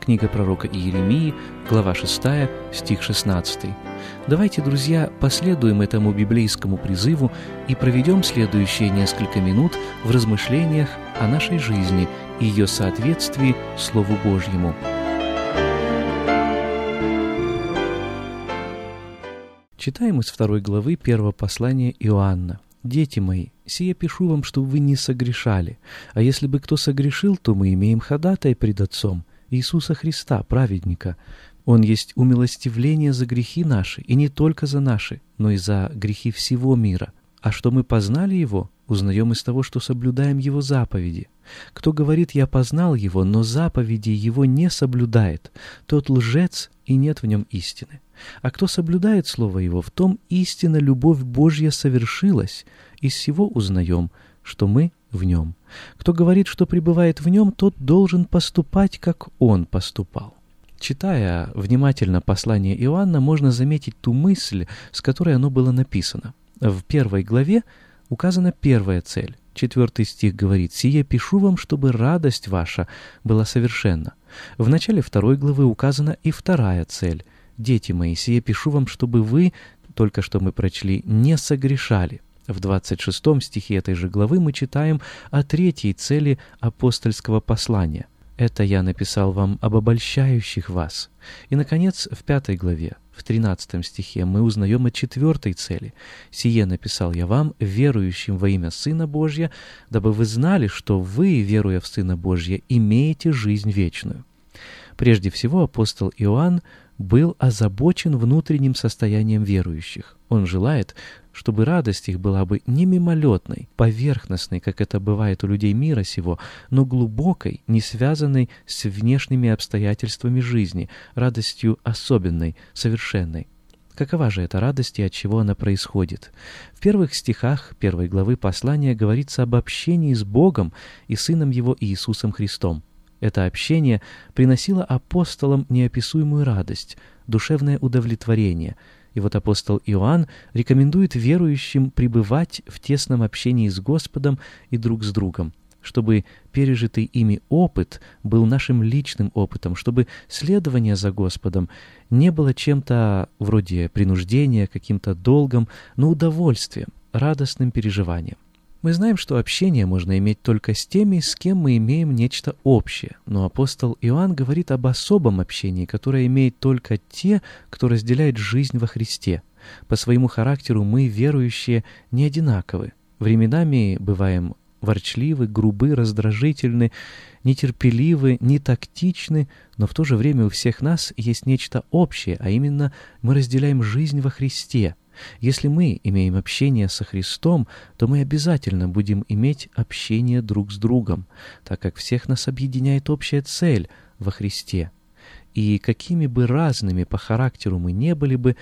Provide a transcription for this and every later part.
Книга пророка Иеремии, глава 6, стих 16. Давайте, друзья, последуем этому библейскому призыву и проведем следующие несколько минут в размышлениях о нашей жизни и ее соответствии Слову Божьему. Читаем из второй главы первого послания Иоанна. «Дети мои, сие пишу вам, чтобы вы не согрешали, а если бы кто согрешил, то мы имеем ходатай пред Отцом, Иисуса Христа, праведника. Он есть умилостивление за грехи наши, и не только за наши, но и за грехи всего мира. А что мы познали Его, узнаем из того, что соблюдаем Его заповеди. Кто говорит «я познал Его», но заповеди Его не соблюдает, тот лжец, и нет в нем истины. А кто соблюдает Слово Его, в том истина любовь Божья совершилась, из всего узнаем, что мы в нем. Кто говорит, что пребывает в нем, тот должен поступать, как он поступал. Читая внимательно послание Иоанна, можно заметить ту мысль, с которой оно было написано. В первой главе указана первая цель. Четвертый стих говорит «Сие пишу вам, чтобы радость ваша была совершенна». В начале второй главы указана и вторая цель. «Дети мои, сие пишу вам, чтобы вы, только что мы прочли, не согрешали». В 26 стихе этой же главы мы читаем о третьей цели апостольского послания. «Это я написал вам об обольщающих вас». И, наконец, в пятой главе, в 13 стихе, мы узнаем о четвертой цели. «Сие написал я вам, верующим во имя Сына Божья, дабы вы знали, что вы, веруя в Сына Божья, имеете жизнь вечную». Прежде всего апостол Иоанн был озабочен внутренним состоянием верующих. Он желает, чтобы радость их была бы не мимолетной, поверхностной, как это бывает у людей мира сего, но глубокой, не связанной с внешними обстоятельствами жизни, радостью особенной, совершенной. Какова же эта радость и от чего она происходит? В первых стихах первой главы послания говорится об общении с Богом и Сыном Его Иисусом Христом. Это общение приносило апостолам неописуемую радость, душевное удовлетворение – и вот апостол Иоанн рекомендует верующим пребывать в тесном общении с Господом и друг с другом, чтобы пережитый ими опыт был нашим личным опытом, чтобы следование за Господом не было чем-то вроде принуждения, каким-то долгом, но удовольствием, радостным переживанием. Мы знаем, что общение можно иметь только с теми, с кем мы имеем нечто общее, но апостол Иоанн говорит об особом общении, которое имеет только те, кто разделяет жизнь во Христе. По своему характеру мы, верующие, не одинаковы. Временами бываем ворчливы, грубы, раздражительны, нетерпеливы, нетактичны, но в то же время у всех нас есть нечто общее, а именно мы разделяем жизнь во Христе. Если мы имеем общение со Христом, то мы обязательно будем иметь общение друг с другом, так как всех нас объединяет общая цель во Христе. И какими бы разными по характеру мы не были бы,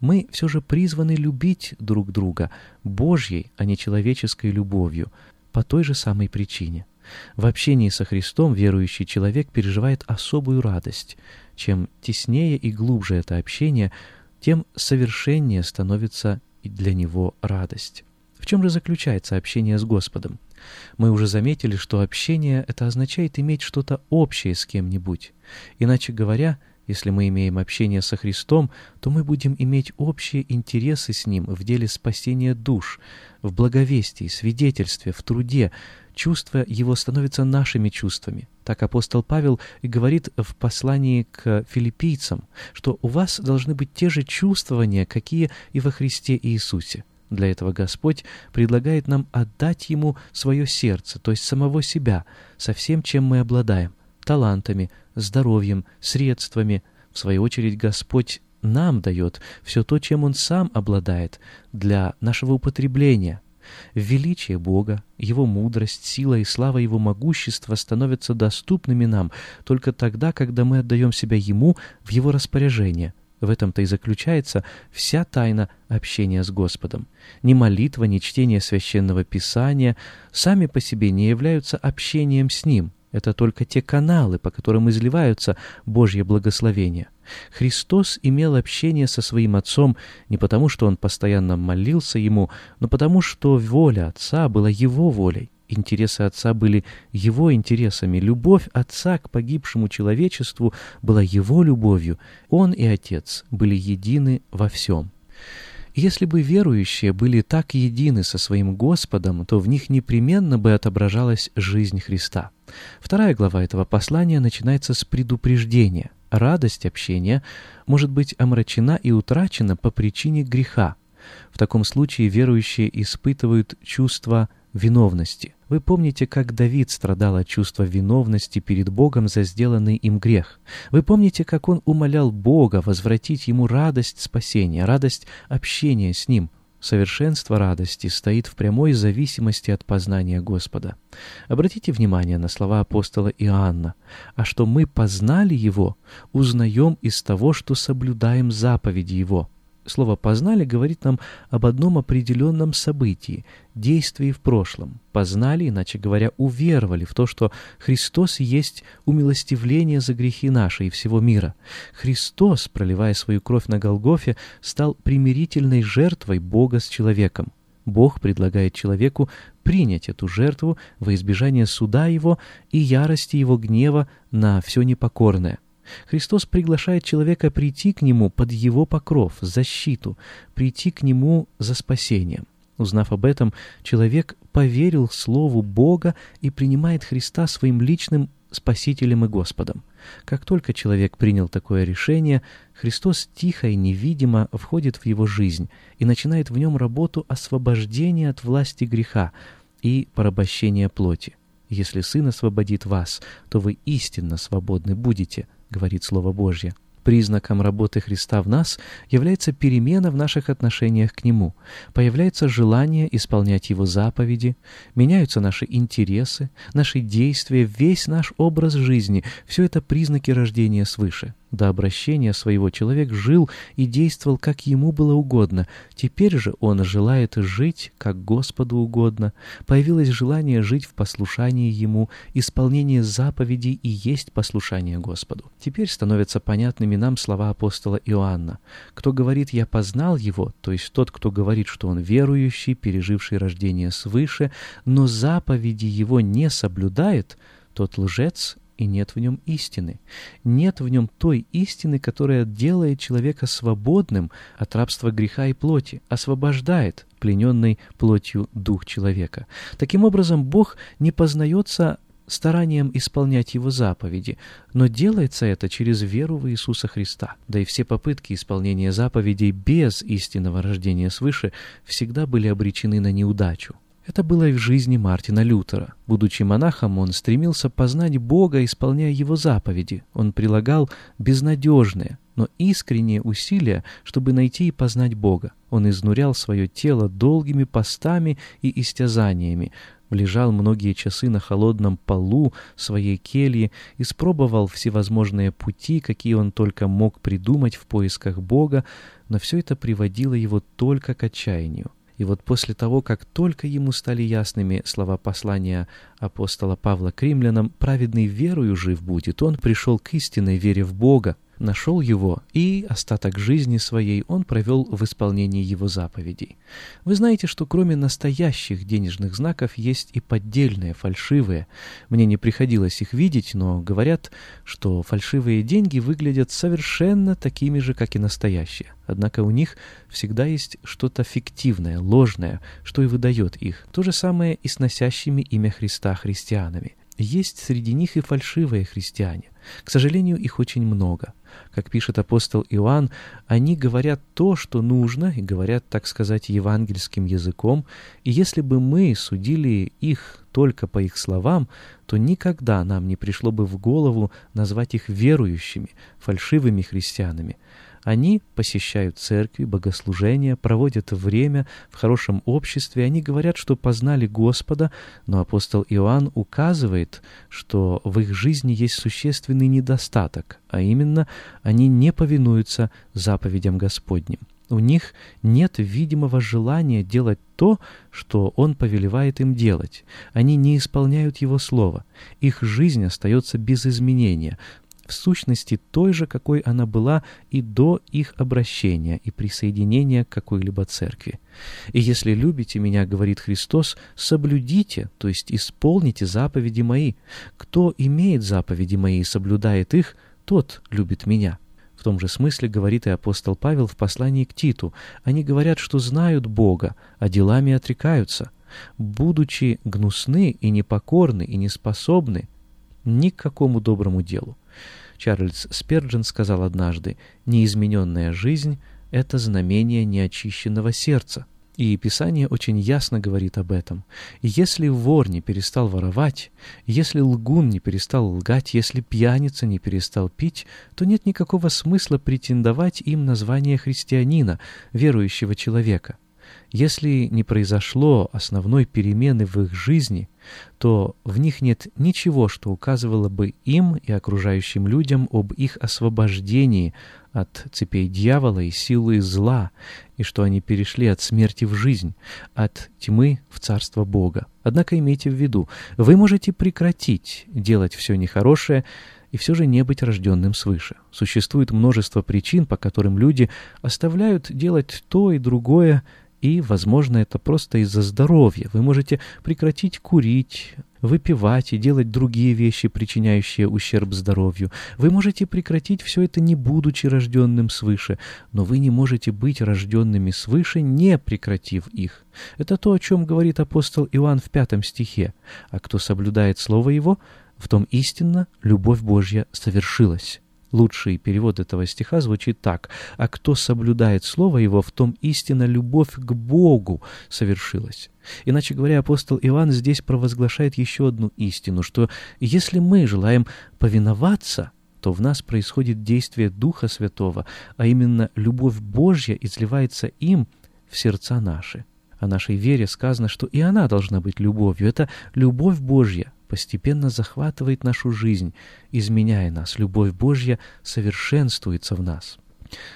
мы все же призваны любить друг друга Божьей, а не человеческой любовью, по той же самой причине. В общении со Христом верующий человек переживает особую радость. Чем теснее и глубже это общение, тем совершеннее становится и для него радость. В чем же заключается общение с Господом? Мы уже заметили, что общение — это означает иметь что-то общее с кем-нибудь. Иначе говоря, если мы имеем общение со Христом, то мы будем иметь общие интересы с Ним в деле спасения душ, в благовестии, свидетельстве, в труде, чувства его становятся нашими чувствами. Так апостол Павел говорит в послании к филиппийцам, что у вас должны быть те же чувствования, какие и во Христе Иисусе. Для этого Господь предлагает нам отдать Ему свое сердце, то есть самого себя, со всем, чем мы обладаем, талантами, здоровьем, средствами. В свою очередь Господь нам дает все то, чем Он сам обладает, для нашего употребления, Величие Бога, Его мудрость, сила и слава Его могущества становятся доступными нам только тогда, когда мы отдаем себя Ему в Его распоряжение. В этом-то и заключается вся тайна общения с Господом. Ни молитва, ни чтение священного писания сами по себе не являются общением с Ним. Это только те каналы, по которым изливаются Божье благословение. Христос имел общение со своим Отцом не потому, что Он постоянно молился Ему, но потому, что воля Отца была Его волей. Интересы Отца были Его интересами. Любовь Отца к погибшему человечеству была Его любовью. Он и Отец были едины во всем. Если бы верующие были так едины со своим Господом, то в них непременно бы отображалась жизнь Христа. Вторая глава этого послания начинается с предупреждения. Радость общения может быть омрачена и утрачена по причине греха. В таком случае верующие испытывают чувство виновности. Вы помните, как Давид страдал от чувства виновности перед Богом за сделанный им грех. Вы помните, как он умолял Бога возвратить ему радость спасения, радость общения с Ним. Совершенство радости стоит в прямой зависимости от познания Господа. Обратите внимание на слова апостола Иоанна. «А что мы познали Его, узнаем из того, что соблюдаем заповеди Его». Слово «познали» говорит нам об одном определенном событии, действии в прошлом. Познали, иначе говоря, уверовали в то, что Христос есть умилостивление за грехи наши и всего мира. Христос, проливая свою кровь на Голгофе, стал примирительной жертвой Бога с человеком. Бог предлагает человеку принять эту жертву во избежание суда его и ярости его гнева на все непокорное. Христос приглашает человека прийти к Нему под Его покров, защиту, прийти к Нему за спасением. Узнав об этом, человек поверил Слову Бога и принимает Христа своим личным Спасителем и Господом. Как только человек принял такое решение, Христос тихо и невидимо входит в его жизнь и начинает в нем работу освобождения от власти греха и порабощения плоти. Если Сын освободит вас, то вы истинно свободны будете, говорит Слово Божье. Признаком работы Христа в нас является перемена в наших отношениях к Нему, появляется желание исполнять Его заповеди, меняются наши интересы, наши действия, весь наш образ жизни — все это признаки рождения свыше. До обращения своего человек жил и действовал, как ему было угодно. Теперь же он желает жить, как Господу угодно. Появилось желание жить в послушании Ему, исполнение заповедей и есть послушание Господу. Теперь становятся понятными нам слова апостола Иоанна. Кто говорит «я познал Его», то есть тот, кто говорит, что он верующий, переживший рождение свыше, но заповеди Его не соблюдает, тот лжец и нет в нем истины. Нет в нем той истины, которая делает человека свободным от рабства греха и плоти, освобождает плененный плотью дух человека. Таким образом, Бог не познается старанием исполнять Его заповеди, но делается это через веру в Иисуса Христа. Да и все попытки исполнения заповедей без истинного рождения свыше всегда были обречены на неудачу. Это было в жизни Мартина Лютера. Будучи монахом, он стремился познать Бога, исполняя Его заповеди. Он прилагал безнадежные, но искренние усилия, чтобы найти и познать Бога. Он изнурял свое тело долгими постами и истязаниями, лежал многие часы на холодном полу своей кельи, испробовал всевозможные пути, какие он только мог придумать в поисках Бога, но все это приводило его только к отчаянию. И вот после того, как только ему стали ясными слова послания апостола Павла к римлянам, праведный верою жив будет, он пришел к истинной вере в Бога, нашел его, и остаток жизни своей он провел в исполнении его заповедей. Вы знаете, что кроме настоящих денежных знаков есть и поддельные, фальшивые. Мне не приходилось их видеть, но говорят, что фальшивые деньги выглядят совершенно такими же, как и настоящие. Однако у них всегда есть что-то фиктивное, ложное, что и выдает их. То же самое и с носящими имя Христа христианами. Есть среди них и фальшивые христиане. К сожалению, их очень много. Как пишет апостол Иоанн, они говорят то, что нужно, и говорят, так сказать, евангельским языком, и если бы мы судили их только по их словам, то никогда нам не пришло бы в голову назвать их верующими, фальшивыми христианами. Они посещают церкви, богослужения, проводят время в хорошем обществе, они говорят, что познали Господа, но апостол Иоанн указывает, что в их жизни есть существенный недостаток, а именно они не повинуются заповедям Господним. У них нет видимого желания делать то, что Он повелевает им делать. Они не исполняют Его Слово. Их жизнь остается без изменения, в сущности той же, какой она была и до их обращения и присоединения к какой-либо церкви. «И если любите меня, — говорит Христос, — соблюдите, то есть исполните заповеди мои. Кто имеет заповеди мои и соблюдает их, тот любит меня». В том же смысле говорит и апостол Павел в послании к Титу. Они говорят, что знают Бога, а делами отрекаются. Будучи гнусны и непокорны и неспособны ни к какому доброму делу. Чарльз Сперджин сказал однажды, «Неизмененная жизнь — это знамение неочищенного сердца». И Писание очень ясно говорит об этом. Если вор не перестал воровать, если лгун не перестал лгать, если пьяница не перестал пить, то нет никакого смысла претендовать им на звание христианина, верующего человека. Если не произошло основной перемены в их жизни, то в них нет ничего, что указывало бы им и окружающим людям об их освобождении от цепей дьявола и силы зла, и что они перешли от смерти в жизнь, от тьмы в царство Бога. Однако имейте в виду, вы можете прекратить делать все нехорошее, и все же не быть рожденным свыше. Существует множество причин, по которым люди оставляют делать то и другое, и, возможно, это просто из-за здоровья. Вы можете прекратить курить, выпивать и делать другие вещи, причиняющие ущерб здоровью. Вы можете прекратить все это, не будучи рожденным свыше, но вы не можете быть рожденными свыше, не прекратив их. Это то, о чем говорит апостол Иоанн в пятом стихе. «А кто соблюдает Слово Его, в том истинно любовь Божья совершилась». Лучший перевод этого стиха звучит так. «А кто соблюдает Слово Его, в том истинно любовь к Богу совершилась». Иначе говоря, апостол Иоанн здесь провозглашает еще одну истину, что если мы желаем повиноваться, то в нас происходит действие Духа Святого, а именно любовь Божья изливается им в сердца наши. О нашей вере сказано, что и она должна быть любовью. Это любовь Божья, постепенно захватывает нашу жизнь, изменяя нас. Любовь Божья совершенствуется в нас.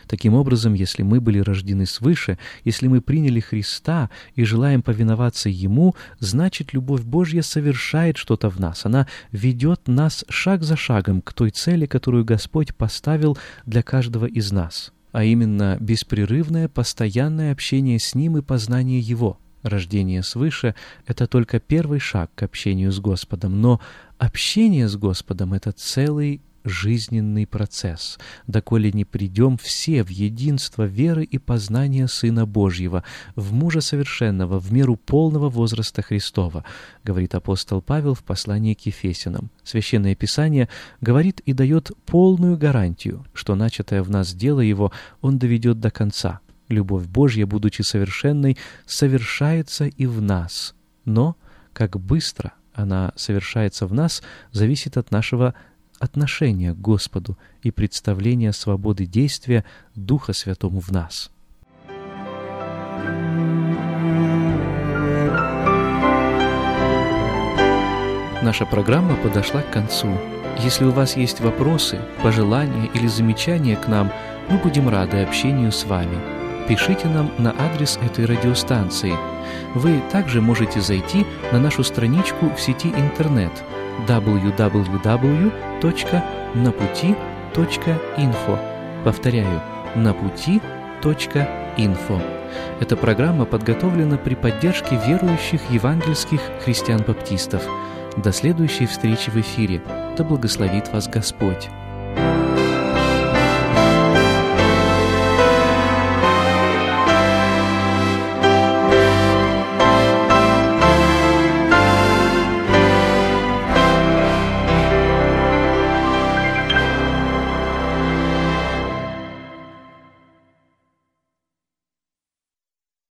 Таким образом, если мы были рождены свыше, если мы приняли Христа и желаем повиноваться Ему, значит, любовь Божья совершает что-то в нас. Она ведет нас шаг за шагом к той цели, которую Господь поставил для каждого из нас, а именно беспрерывное, постоянное общение с Ним и познание Его. Рождение свыше — это только первый шаг к общению с Господом, но общение с Господом — это целый жизненный процесс, доколе не придем все в единство веры и познания Сына Божьего, в мужа совершенного, в меру полного возраста Христова, говорит апостол Павел в послании к Ефесянам. Священное Писание говорит и дает полную гарантию, что начатое в нас дело Его Он доведет до конца — Любовь Божья, будучи совершенной, совершается и в нас. Но как быстро она совершается в нас, зависит от нашего отношения к Господу и представления свободы действия Духа Святому в нас. Наша программа подошла к концу. Если у вас есть вопросы, пожелания или замечания к нам, мы будем рады общению с вами пишите нам на адрес этой радиостанции. Вы также можете зайти на нашу страничку в сети интернет www.naputi.info. Повторяю, naputi.info. Эта программа подготовлена при поддержке верующих евангельских христиан-баптистов. До следующей встречи в эфире. Да благословит вас Господь!